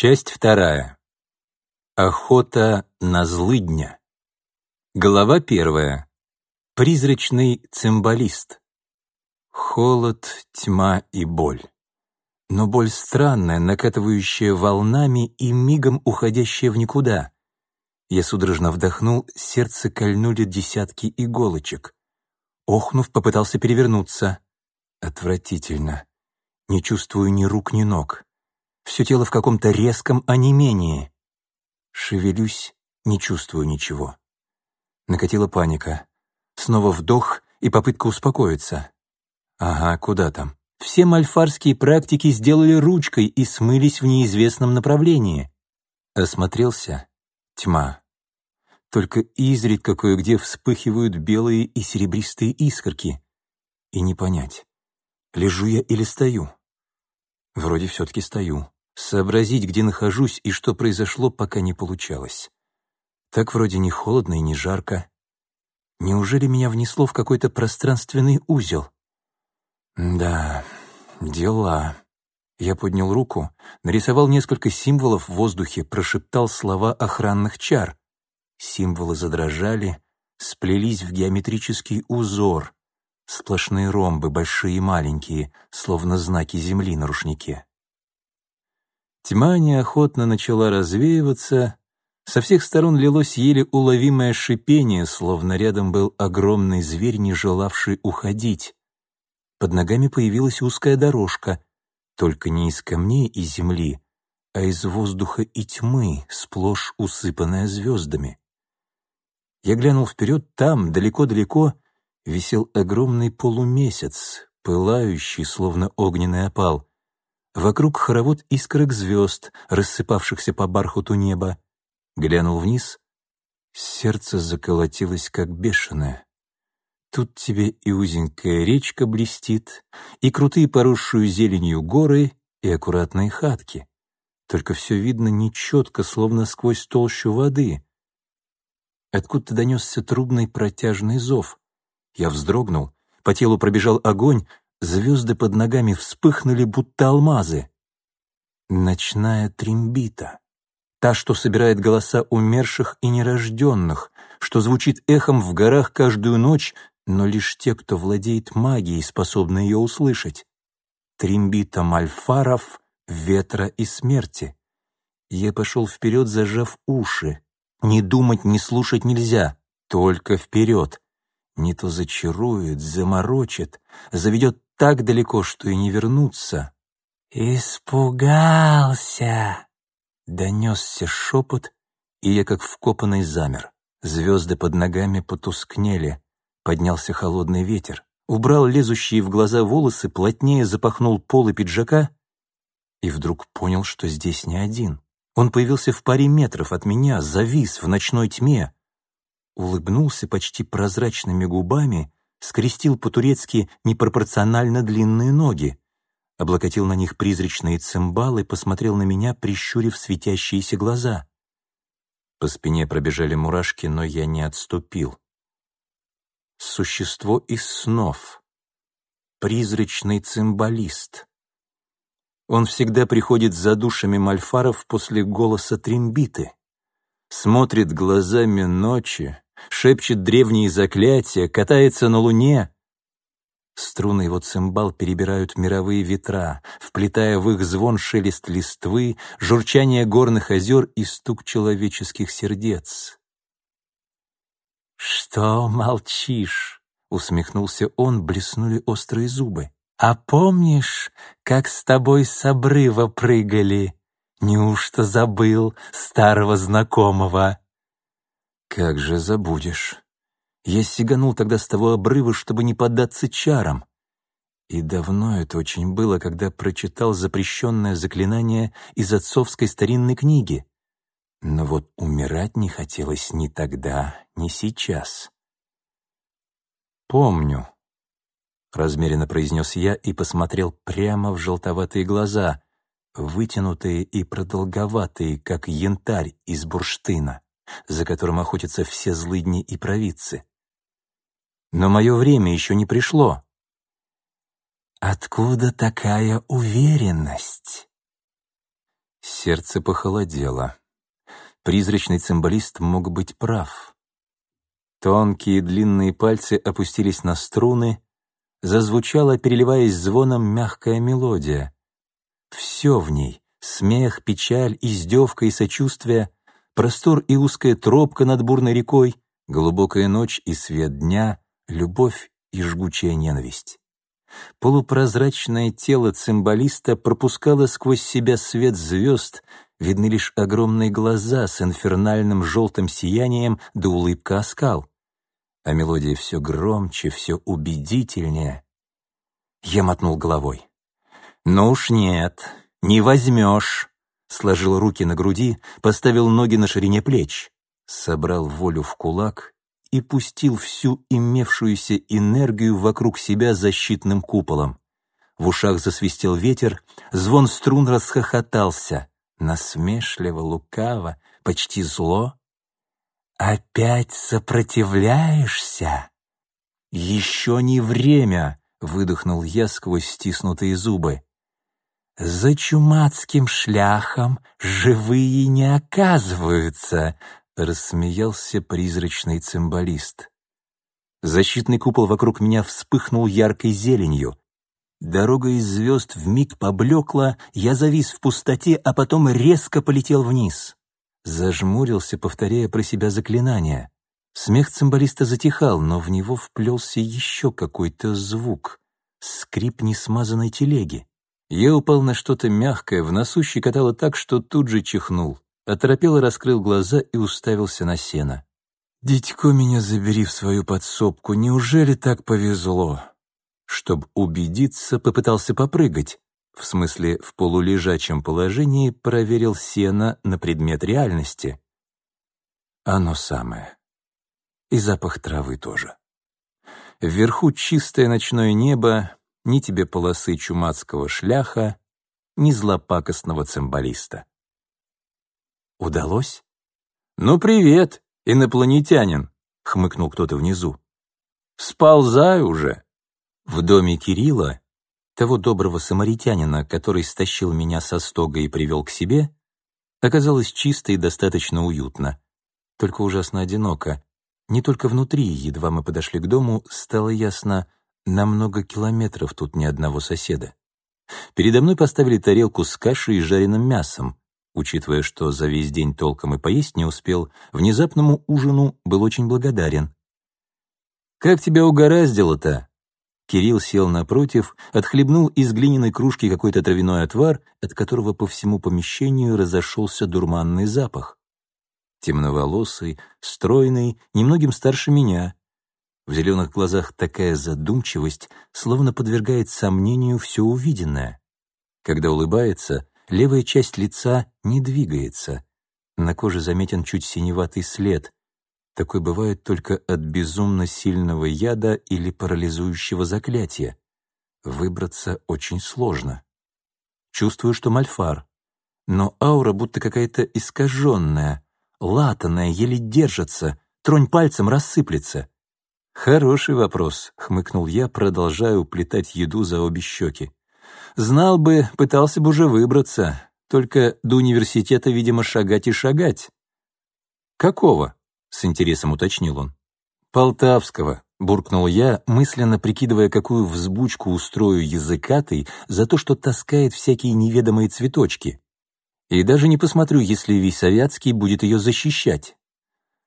Часть вторая. Охота на злыдня. Глава первая. Призрачный цимбалист. Холод, тьма и боль. Но боль странная, накатывающая волнами и мигом уходящая в никуда. Я судорожно вдохнул, сердце кольнули десятки иголочек. Охнув, попытался перевернуться. Отвратительно. Не чувствую ни рук, ни ног. Все тело в каком-то резком онемении. Шевелюсь, не чувствую ничего. Накатила паника. Снова вдох и попытка успокоиться. Ага, куда там? Все мальфарские практики сделали ручкой и смылись в неизвестном направлении. Осмотрелся. Тьма. Только изредка кое-где вспыхивают белые и серебристые искорки. И не понять, лежу я или стою. Вроде все-таки стою. Сообразить, где нахожусь и что произошло, пока не получалось. Так вроде не холодно и не жарко. Неужели меня внесло в какой-то пространственный узел? Да, дела. Я поднял руку, нарисовал несколько символов в воздухе, прошептал слова охранных чар. Символы задрожали, сплелись в геометрический узор. Сплошные ромбы, большие и маленькие, словно знаки земли на рушнике. Тьма неохотно начала развеиваться, со всех сторон лилось еле уловимое шипение, словно рядом был огромный зверь, не желавший уходить. Под ногами появилась узкая дорожка, только не из камней и земли, а из воздуха и тьмы, сплошь усыпанная звездами. Я глянул вперед, там, далеко-далеко, висел огромный полумесяц, пылающий, словно огненный опал. Вокруг хоровод искрок звезд, рассыпавшихся по бархату неба. Глянул вниз, сердце заколотилось, как бешеное. Тут тебе и узенькая речка блестит, и крутые поросшую зеленью горы, и аккуратные хатки. Только все видно нечетко, словно сквозь толщу воды. Откуда-то донесся трубный протяжный зов. Я вздрогнул, по телу пробежал огонь, Звезды под ногами вспыхнули, будто алмазы. Ночная трембита. Та, что собирает голоса умерших и нерожденных, что звучит эхом в горах каждую ночь, но лишь те, кто владеет магией, способны ее услышать. Трембита мальфаров, ветра и смерти. Я пошел вперед, зажав уши. Не думать, не слушать нельзя, только вперед. Не то зачарует, заморочит, заведет так далеко, что и не вернуться. «Испугался!» Донесся шепот, и я как вкопанный замер. Звезды под ногами потускнели, поднялся холодный ветер, убрал лезущие в глаза волосы, плотнее запахнул полы пиджака и вдруг понял, что здесь не один. Он появился в паре метров от меня, завис в ночной тьме, улыбнулся почти прозрачными губами скрестил по-турецки непропорционально длинные ноги, облокотил на них призрачные цимбалы, посмотрел на меня, прищурив светящиеся глаза. По спине пробежали мурашки, но я не отступил. Существо из снов. Призрачный цимбалист. Он всегда приходит за душами мальфаров после голоса трембиты. Смотрит глазами ночи, шепчет древние заклятия, катается на луне. Струны его цимбал перебирают мировые ветра, вплетая в их звон шелест листвы, журчание горных озер и стук человеческих сердец. «Что молчишь?» — усмехнулся он, блеснули острые зубы. «А помнишь, как с тобой с обрыва прыгали? Неужто забыл старого знакомого?» Как же забудешь. Я сиганул тогда с того обрыва, чтобы не поддаться чарам. И давно это очень было, когда прочитал запрещенное заклинание из отцовской старинной книги. Но вот умирать не хотелось ни тогда, ни сейчас. «Помню», — размеренно произнес я и посмотрел прямо в желтоватые глаза, вытянутые и продолговатые, как янтарь из бурштына за которым охотятся все злыдни и провидцы. Но мое время еще не пришло. Откуда такая уверенность? Сердце похолодело. Призрачный цимбалист мог быть прав. Тонкие длинные пальцы опустились на струны, зазвучала, переливаясь звоном, мягкая мелодия. Все в ней — смех, печаль, издевка и сочувствие, простор и узкая тропка над бурной рекой, глубокая ночь и свет дня, любовь и жгучая ненависть. Полупрозрачное тело цимбалиста пропускало сквозь себя свет звезд, видны лишь огромные глаза с инфернальным желтым сиянием да улыбка оскал. А мелодия все громче, все убедительнее. Я мотнул головой. «Ну уж нет, не возьмешь!» Сложил руки на груди, поставил ноги на ширине плеч, собрал волю в кулак и пустил всю имевшуюся энергию вокруг себя защитным куполом. В ушах засвистел ветер, звон струн расхохотался. Насмешливо, лукаво, почти зло. «Опять сопротивляешься?» «Еще не время!» — выдохнул я сквозь стиснутые зубы. «За чумацким шляхом живые не оказываются», рассмеялся призрачный цимбалист. Защитный купол вокруг меня вспыхнул яркой зеленью. Дорога из звезд вмиг поблекла, я завис в пустоте, а потом резко полетел вниз. Зажмурился, повторяя про себя заклинание. Смех цимбалиста затихал, но в него вплелся еще какой-то звук. Скрип несмазанной телеги. Я упал на что-то мягкое, в носу щекотало так, что тут же чихнул. Оторопело раскрыл глаза и уставился на сено. «Дитько меня забери в свою подсобку, неужели так повезло?» Чтоб убедиться, попытался попрыгать. В смысле, в полулежачем положении проверил сено на предмет реальности. Оно самое. И запах травы тоже. Вверху чистое ночное небо, ни тебе полосы чумацкого шляха, ни злопакостного цимбалиста. Удалось? «Ну, привет, инопланетянин!» — хмыкнул кто-то внизу. «Сползай уже!» В доме Кирилла, того доброго самаритянина, который стащил меня со стога и привел к себе, оказалось чисто и достаточно уютно. Только ужасно одиноко. Не только внутри, едва мы подошли к дому, стало ясно, на много километров тут ни одного соседа. Передо мной поставили тарелку с кашей и жареным мясом, учитывая, что за весь день толком и поесть не успел, внезапному ужину был очень благодарен. «Как тебя угораздило-то?» Кирилл сел напротив, отхлебнул из глиняной кружки какой-то травяной отвар, от которого по всему помещению разошелся дурманный запах. Темноволосый, стройный, немногим старше меня. В зеленых глазах такая задумчивость, словно подвергает сомнению все увиденное. Когда улыбается, Левая часть лица не двигается. На коже заметен чуть синеватый след. Такой бывает только от безумно сильного яда или парализующего заклятия. Выбраться очень сложно. Чувствую, что мальфар. Но аура будто какая-то искаженная, латанная, еле держится, тронь пальцем рассыплется. «Хороший вопрос», — хмыкнул я, продолжая уплетать еду за обе щеки. Знал бы, пытался бы уже выбраться. Только до университета, видимо, шагать и шагать. «Какого?» — с интересом уточнил он. «Полтавского», — буркнул я, мысленно прикидывая, какую взбучку устрою языкатой за то, что таскает всякие неведомые цветочки. И даже не посмотрю, если Висовятский будет ее защищать.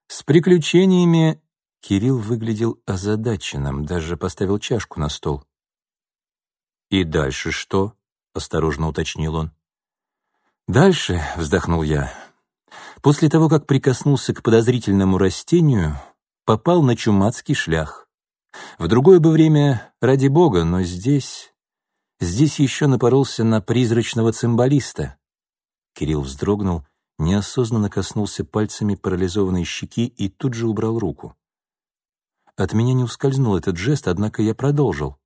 С приключениями Кирилл выглядел озадаченным, даже поставил чашку на стол. «И дальше что?» — осторожно уточнил он. «Дальше», — вздохнул я, — «после того, как прикоснулся к подозрительному растению, попал на чумацкий шлях. В другое бы время, ради бога, но здесь... Здесь еще напоролся на призрачного цимбалиста». Кирилл вздрогнул, неосознанно коснулся пальцами парализованной щеки и тут же убрал руку. От меня не ускользнул этот жест, однако я продолжил.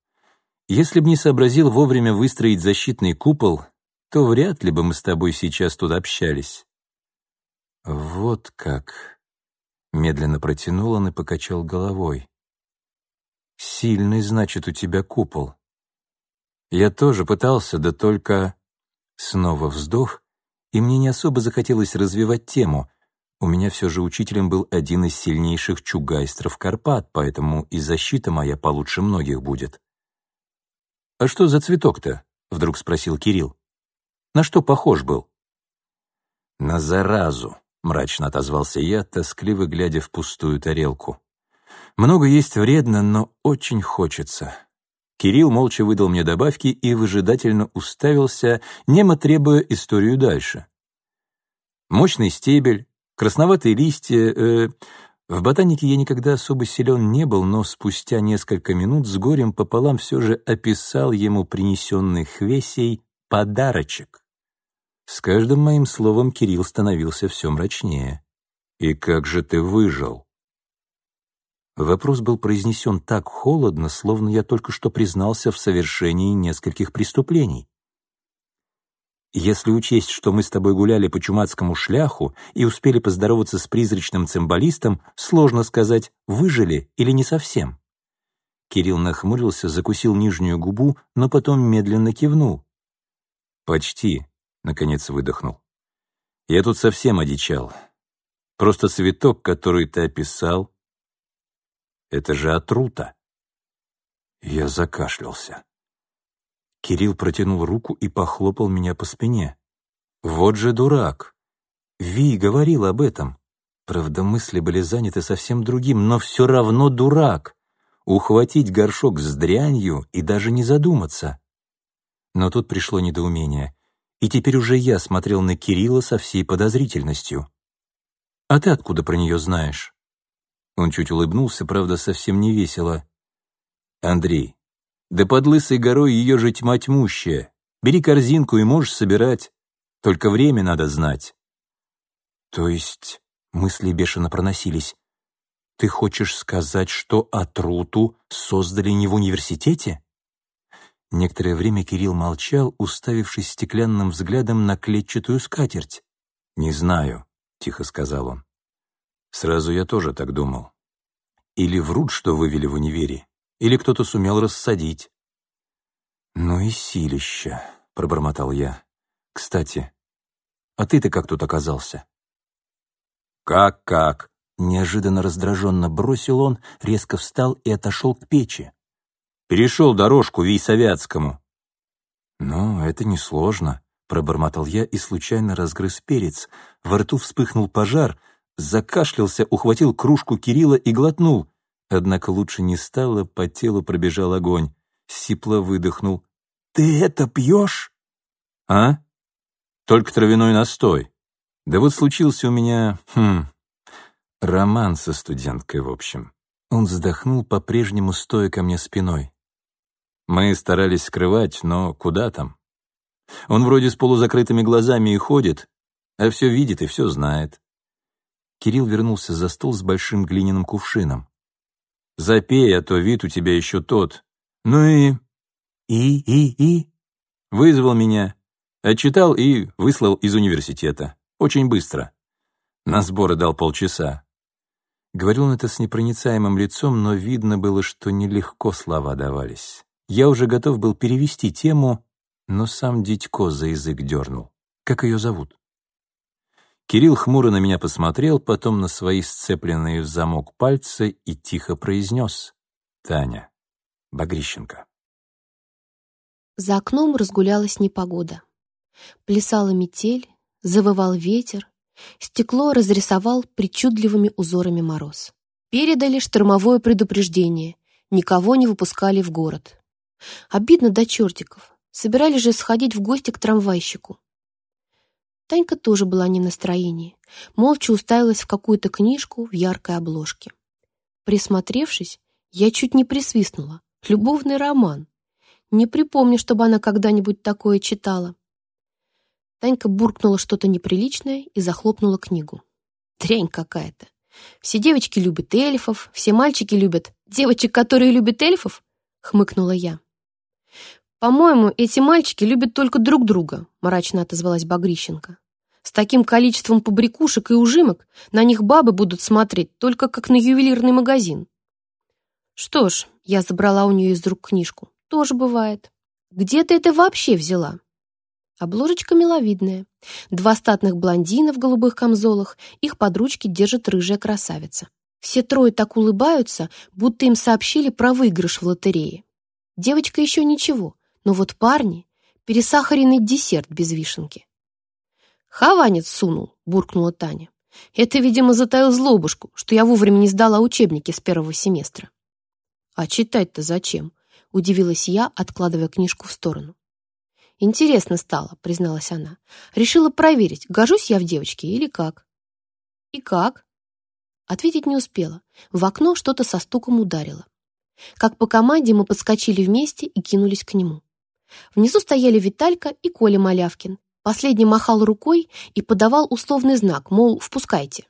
Если б не сообразил вовремя выстроить защитный купол, то вряд ли бы мы с тобой сейчас тут общались». «Вот как...» — медленно протянул он и покачал головой. «Сильный, значит, у тебя купол. Я тоже пытался, да только...» Снова вздох, и мне не особо захотелось развивать тему. У меня все же учителем был один из сильнейших чугайстров Карпат, поэтому и защита моя получше многих будет. «А что за цветок-то?» — вдруг спросил Кирилл. «На что похож был?» «На заразу», — мрачно отозвался я, тоскливо глядя в пустую тарелку. «Много есть вредно, но очень хочется». Кирилл молча выдал мне добавки и выжидательно уставился, немо требуя историю дальше. Мощный стебель, красноватые листья... Э, в ботанике я никогда особо силен не был, но спустя несколько минут с горем пополам все же описал ему принесенный Хвесей подарочек. С каждым моим словом Кирилл становился все мрачнее. «И как же ты выжил?» Вопрос был произнесен так холодно, словно я только что признался в совершении нескольких преступлений. Если учесть, что мы с тобой гуляли по чумацкому шляху и успели поздороваться с призрачным цимбалистом, сложно сказать, выжили или не совсем. Кирилл нахмурился, закусил нижнюю губу, но потом медленно кивнул. «Почти», — наконец выдохнул. «Я тут совсем одичал. Просто цветок, который ты описал, это же отрута. Я закашлялся. Кирилл протянул руку и похлопал меня по спине. Вот же дурак. Ви говорил об этом. Правда, мысли были заняты совсем другим, но все равно дурак. Ухватить горшок с дрянью и даже не задуматься. Но тут пришло недоумение. И теперь уже я смотрел на Кирилла со всей подозрительностью. «А ты откуда про нее знаешь?» Он чуть улыбнулся, правда, совсем не весело. «Андрей, да под лысой горой ее же тьма тьмущая. Бери корзинку и можешь собирать. Только время надо знать». «То есть...» — мысли бешено проносились. «Ты хочешь сказать, что Атруту создали не в университете?» Некоторое время Кирилл молчал, уставившись стеклянным взглядом на клетчатую скатерть. «Не знаю», — тихо сказал он. Сразу я тоже так думал. Или врут, что вывели в универе, или кто-то сумел рассадить. «Ну и силища», — пробормотал я. «Кстати, а ты-то как тут оказался?» «Как-как?» — неожиданно раздраженно бросил он, резко встал и отошел к печи. «Перешел дорожку Вейсовятскому». «Ну, это несложно», — пробормотал я и случайно разгрыз перец. Во рту вспыхнул пожар — закашлялся, ухватил кружку Кирилла и глотнул. Однако лучше не стало, по телу пробежал огонь. Сипло выдохнул. «Ты это пьешь?» «А? Только травяной настой. Да вот случился у меня, хм, роман со студенткой, в общем». Он вздохнул, по-прежнему стоя ко мне спиной. Мы старались скрывать, но куда там? Он вроде с полузакрытыми глазами и ходит, а все видит и все знает. Кирилл вернулся за стол с большим глиняным кувшином. «Запей, а то вид у тебя еще тот. Ну и...» «И, и, и...» Вызвал меня, отчитал и выслал из университета. Очень быстро. На сборы дал полчаса. Говорил он это с непроницаемым лицом, но видно было, что нелегко слова давались. Я уже готов был перевести тему, но сам Дитько за язык дернул. Как ее зовут? Кирилл хмуро на меня посмотрел, потом на свои сцепленные в замок пальцы и тихо произнес «Таня, Багрищенко». За окном разгулялась непогода. Плясала метель, завывал ветер, стекло разрисовал причудливыми узорами мороз. Передали штормовое предупреждение, никого не выпускали в город. Обидно до чертиков, собирались же сходить в гости к трамвайщику. Танька тоже была не в настроении, молча уставилась в какую-то книжку в яркой обложке. Присмотревшись, я чуть не присвистнула. Любовный роман. Не припомню, чтобы она когда-нибудь такое читала. Танька буркнула что-то неприличное и захлопнула книгу. Дрянь какая-то. Все девочки любят эльфов, все мальчики любят девочек, которые любят эльфов, хмыкнула я. «По-моему, эти мальчики любят только друг друга», — мрачно отозвалась Багрищенко. «С таким количеством побрякушек и ужимок на них бабы будут смотреть только как на ювелирный магазин». «Что ж», — я забрала у нее из рук книжку, — «тоже бывает. Где ты это вообще взяла?» Обложечка миловидная. Два статных блондина в голубых камзолах, их под ручки держит рыжая красавица. Все трое так улыбаются, будто им сообщили про выигрыш в лотерее. Девочка еще ничего, но вот парни — пересахаренный десерт без вишенки. «Хованец сунул», — буркнула Таня. «Это, видимо, затаил злобушку, что я вовремя не сдала учебники с первого семестра». «А читать-то зачем?» — удивилась я, откладывая книжку в сторону. «Интересно стало», — призналась она. «Решила проверить, гожусь я в девочке или как». «И как?» Ответить не успела. В окно что-то со стуком ударило. Как по команде мы подскочили вместе и кинулись к нему. Внизу стояли Виталька и Коля Малявкин, Последний махал рукой и подавал условный знак, мол, впускайте.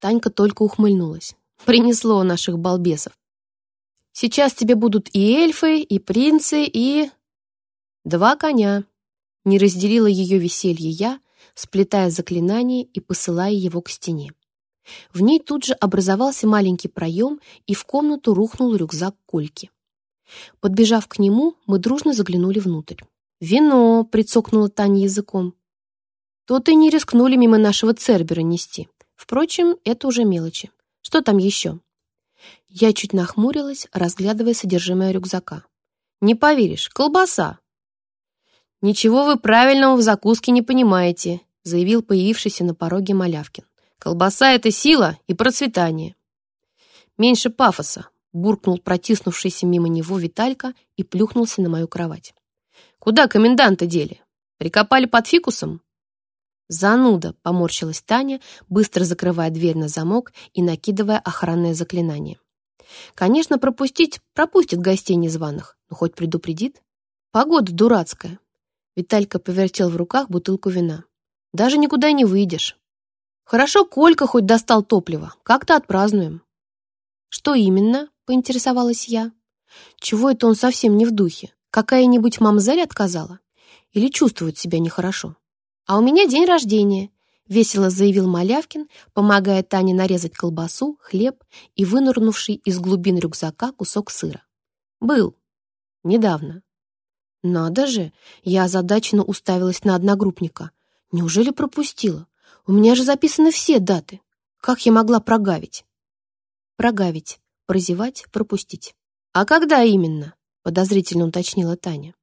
Танька только ухмыльнулась. Принесло наших балбесов. Сейчас тебе будут и эльфы, и принцы, и... Два коня. Не разделила ее веселье я, сплетая заклинание и посылая его к стене. В ней тут же образовался маленький проем, и в комнату рухнул рюкзак Кольки. Подбежав к нему, мы дружно заглянули внутрь. «Вино!» — прицокнула Таня языком. То-то и не рискнули мимо нашего Цербера нести. Впрочем, это уже мелочи. Что там еще? Я чуть нахмурилась, разглядывая содержимое рюкзака. «Не поверишь, колбаса!» «Ничего вы правильного в закуске не понимаете», заявил появившийся на пороге Малявкин. «Колбаса — это сила и процветание». «Меньше пафоса», буркнул протиснувшийся мимо него Виталька и плюхнулся на мою кровать. Куда коменданта дели? Прикопали под фикусом?» «Зануда!» — поморщилась Таня, быстро закрывая дверь на замок и накидывая охранное заклинание. «Конечно, пропустить пропустит гостей незваных, но хоть предупредит. Погода дурацкая». Виталька повертел в руках бутылку вина. «Даже никуда не выйдешь. Хорошо, Колька хоть достал топливо. Как-то отпразднуем». «Что именно?» — поинтересовалась я. «Чего это он совсем не в духе? Какая-нибудь мамзель отказала? Или чувствует себя нехорошо? А у меня день рождения, весело заявил Малявкин, помогая Тане нарезать колбасу, хлеб и вынырнувший из глубин рюкзака кусок сыра. Был. Недавно. Надо же, я озадаченно уставилась на одногруппника. Неужели пропустила? У меня же записаны все даты. Как я могла прогавить? Прогавить, прозевать, пропустить. А когда именно? подозрительно уточнила Таня.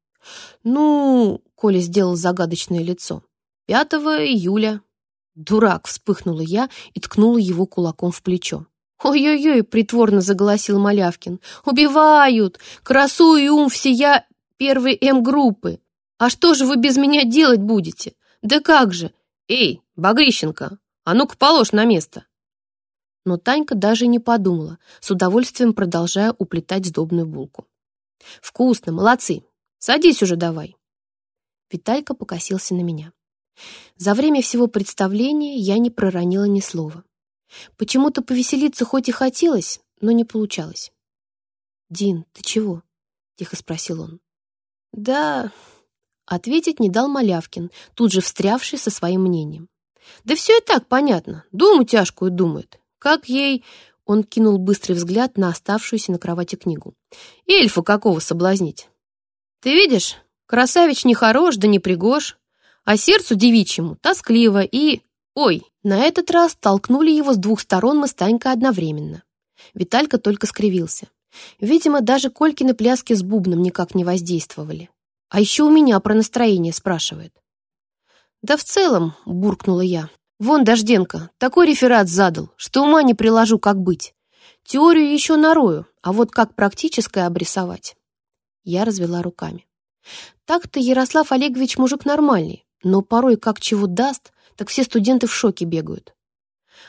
«Ну...» — Коля сделал загадочное лицо. «Пятого июля». «Дурак!» — вспыхнула я и ткнула его кулаком в плечо. «Ой-ой-ой!» — притворно заголосил Малявкин. «Убивают! Красу и ум всея первой М-группы! А что же вы без меня делать будете? Да как же! Эй, Багрищенко, а ну-ка положь на место!» Но Танька даже не подумала, с удовольствием продолжая уплетать сдобную булку. «Вкусно, молодцы! Садись уже давай!» Виталька покосился на меня. За время всего представления я не проронила ни слова. Почему-то повеселиться хоть и хотелось, но не получалось. «Дин, ты чего?» — тихо спросил он. «Да...» — ответить не дал Малявкин, тут же встрявший со своим мнением. «Да все и так понятно. Думу тяжкую думает. Как ей...» Он кинул быстрый взгляд на оставшуюся на кровати книгу. «Эльфа какого соблазнить? Ты видишь, красавич не хорош, да не пригож, а сердцу девичьему тоскливо и... Ой!» На этот раз толкнули его с двух сторон мы с Танькой одновременно. Виталька только скривился. Видимо, даже Колькины пляски с бубном никак не воздействовали. А еще у меня про настроение спрашивает. «Да в целом», — буркнула я, Вон Дожденко такой реферат задал, что ума не приложу, как быть. Теорию еще нарою, а вот как практическое обрисовать. Я развела руками. Так-то Ярослав Олегович мужик нормальный, но порой как чего даст, так все студенты в шоке бегают.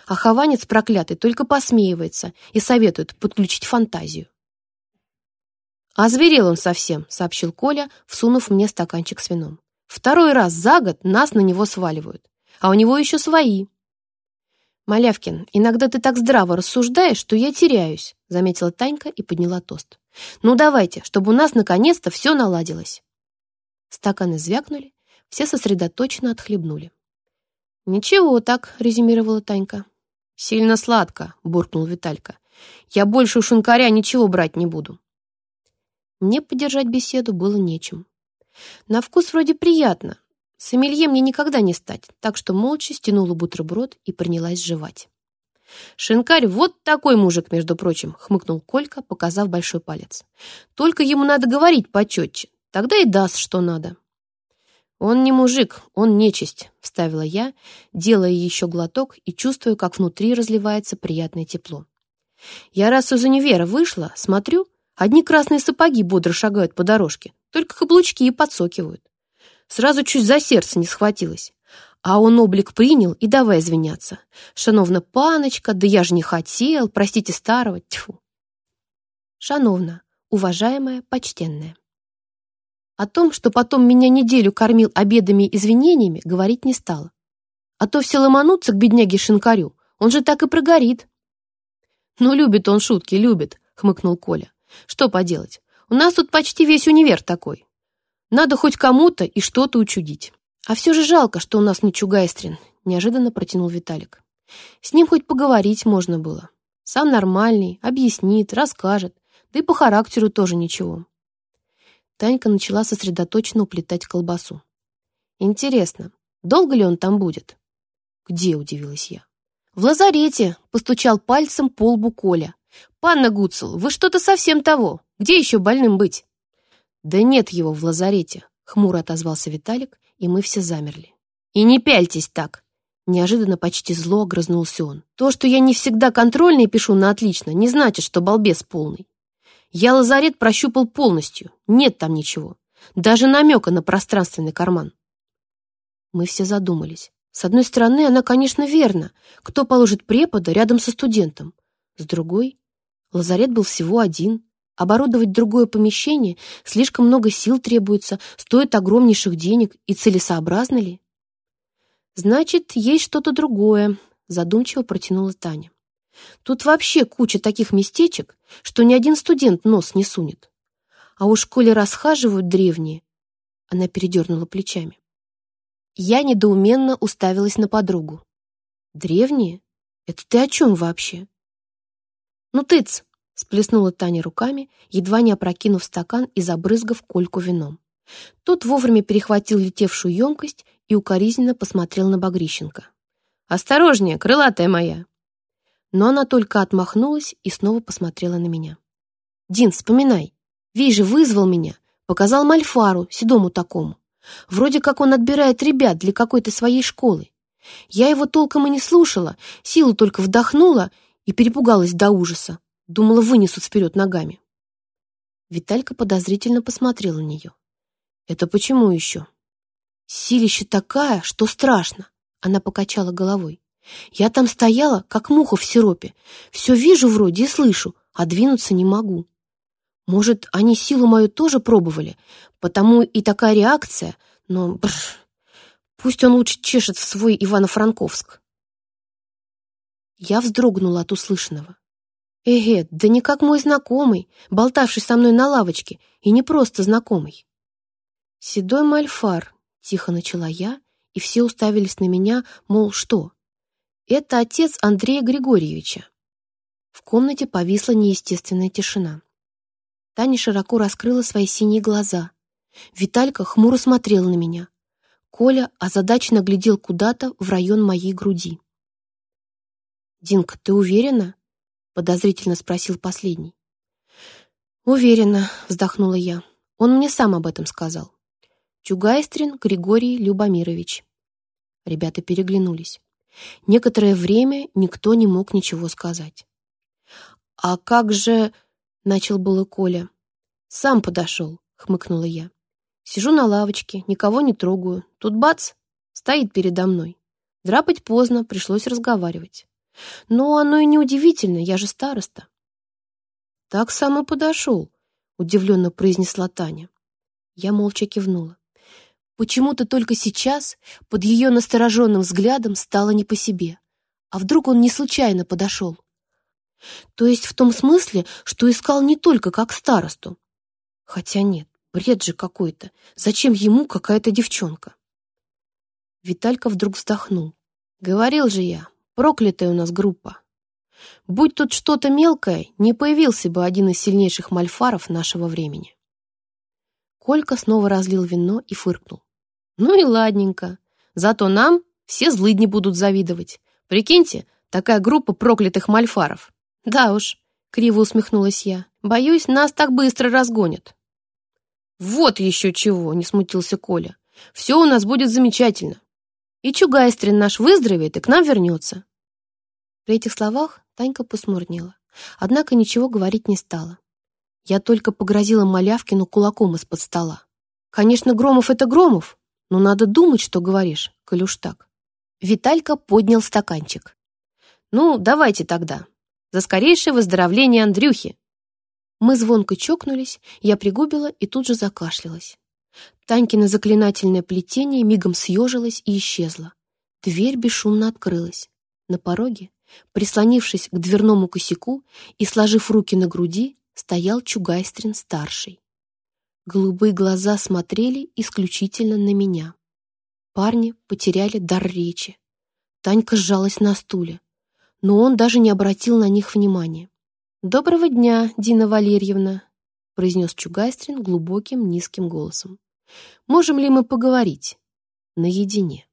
А хованец проклятый только посмеивается и советует подключить фантазию. «Озверел он совсем», — сообщил Коля, всунув мне стаканчик с вином. «Второй раз за год нас на него сваливают а у него еще свои. «Малявкин, иногда ты так здраво рассуждаешь, что я теряюсь», заметила Танька и подняла тост. «Ну давайте, чтобы у нас наконец-то все наладилось». Стаканы звякнули, все сосредоточенно отхлебнули. «Ничего так», — резюмировала Танька. «Сильно сладко», — буркнул Виталька. «Я больше у шинкаря ничего брать не буду». Мне поддержать беседу было нечем. На вкус вроде приятно. Сомелье мне никогда не стать, так что молча стянула бутерброд и принялась жевать. «Шинкарь вот такой мужик, между прочим», — хмыкнул Колька, показав большой палец. «Только ему надо говорить почетче, тогда и даст, что надо». «Он не мужик, он нечисть», — вставила я, делая еще глоток и чувствуя, как внутри разливается приятное тепло. Я раз из универа вышла, смотрю, одни красные сапоги бодро шагают по дорожке, только каблучки и подсокивают. Сразу чуть за сердце не схватилась. А он облик принял и давай извиняться. Шановна паночка, да я же не хотел, простите старого, тьфу. Шановна, уважаемая, почтенная. О том, что потом меня неделю кормил обедами и извинениями, говорить не стала. А то все ломанутся к бедняге Шинкарю, он же так и прогорит. «Ну, любит он шутки, любит», — хмыкнул Коля. «Что поделать? У нас тут почти весь универ такой. Надо хоть кому-то и что-то учудить». «А все же жалко, что у нас не Чугайстрин», — неожиданно протянул Виталик. «С ним хоть поговорить можно было. Сам нормальный, объяснит, расскажет, да и по характеру тоже ничего». Танька начала сосредоточенно уплетать колбасу. «Интересно, долго ли он там будет?» «Где?» — удивилась я. «В лазарете!» — постучал пальцем по лбу Коля. «Панна Гуцел, вы что-то совсем того. Где еще больным быть?» «Да нет его в лазарете», — хмуро отозвался Виталик и мы все замерли. «И не пяльтесь так!» Неожиданно почти зло огрызнулся он. «То, что я не всегда контрольные пишу на отлично, не значит, что балбес полный. Я лазарет прощупал полностью, нет там ничего. Даже намека на пространственный карман». Мы все задумались. С одной стороны, она, конечно, верна. Кто положит препода рядом со студентом? С другой, лазарет был всего один. Оборудовать другое помещение слишком много сил требуется, стоит огромнейших денег, и целесообразно ли? Значит, есть что-то другое, задумчиво протянула Таня. Тут вообще куча таких местечек, что ни один студент нос не сунет. А уж коли расхаживают древние, она передернула плечами. Я недоуменно уставилась на подругу. Древние? Это ты о чем вообще? Ну, тыц, Сплеснула Таня руками, едва не опрокинув стакан и забрызгав Кольку вином. Тот вовремя перехватил летевшую емкость и укоризненно посмотрел на Багрищенко. «Осторожнее, крылатая моя!» Но она только отмахнулась и снова посмотрела на меня. «Дин, вспоминай. Вей же вызвал меня, показал Мальфару, седому такому. Вроде как он отбирает ребят для какой-то своей школы. Я его толком и не слушала, силу только вдохнула и перепугалась до ужаса. Думала, вынесут вперед ногами. Виталька подозрительно посмотрел на нее. «Это почему еще?» «Силище такая, что страшно!» Она покачала головой. «Я там стояла, как муха в сиропе. Все вижу вроде и слышу, а двинуться не могу. Может, они силу мою тоже пробовали, потому и такая реакция, но... Бррр, пусть он лучше чешет в свой Ивано-Франковск». Я вздрогнула от услышанного. Эге, да не как мой знакомый, болтавший со мной на лавочке, и не просто знакомый. Седой мальфар, тихо начала я, и все уставились на меня, мол, что? Это отец Андрея Григорьевича. В комнате повисла неестественная тишина. Таня широко раскрыла свои синие глаза. Виталька хмуро смотрел на меня. Коля озадаченно глядел куда-то в район моей груди. «Динка, ты уверена?» — подозрительно спросил последний. «Уверена», — вздохнула я. «Он мне сам об этом сказал. Чугайстрин Григорий Любомирович». Ребята переглянулись. Некоторое время никто не мог ничего сказать. «А как же...» — начал было Коля. «Сам подошел», — хмыкнула я. «Сижу на лавочке, никого не трогаю. Тут бац, стоит передо мной. Драпать поздно, пришлось разговаривать. Но оно и не удивительно, я же староста. Так сам и подошел, удивленно произнесла Таня. Я молча кивнула. Почему-то только сейчас под ее настороженным взглядом стало не по себе. А вдруг он не случайно подошел? То есть в том смысле, что искал не только как старосту. Хотя нет, бред же какой-то. Зачем ему какая-то девчонка? Виталька вдруг вздохнул. Говорил же я, Проклятая у нас группа. Будь тут что-то мелкое, не появился бы один из сильнейших мальфаров нашего времени. Колька снова разлил вино и фыркнул. «Ну и ладненько. Зато нам все злыдни будут завидовать. Прикиньте, такая группа проклятых мальфаров». «Да уж», — криво усмехнулась я, — «боюсь, нас так быстро разгонят». «Вот еще чего!» — не смутился Коля. «Все у нас будет замечательно. И Чугайстрин наш выздоровеет и к нам вернется». При этих словах Танька посмурнела, однако ничего говорить не стала. Я только погрозила Малявкину кулаком из-под стола. «Конечно, Громов — это Громов, но надо думать, что говоришь, коль уж так». Виталька поднял стаканчик. «Ну, давайте тогда. За скорейшее выздоровление Андрюхи!» Мы звонко чокнулись, я пригубила и тут же закашлялась. Танькино заклинательное плетение мигом съежилось и исчезло. Дверь бесшумно открылась. На пороге, прислонившись к дверному косяку и сложив руки на груди, стоял Чугайстрин-старший. Голубые глаза смотрели исключительно на меня. Парни потеряли дар речи. Танька сжалась на стуле, но он даже не обратил на них внимания. «Доброго дня, Дина Валерьевна», — произнес Чугайстрин глубоким низким голосом. «Можем ли мы поговорить? Наедине?»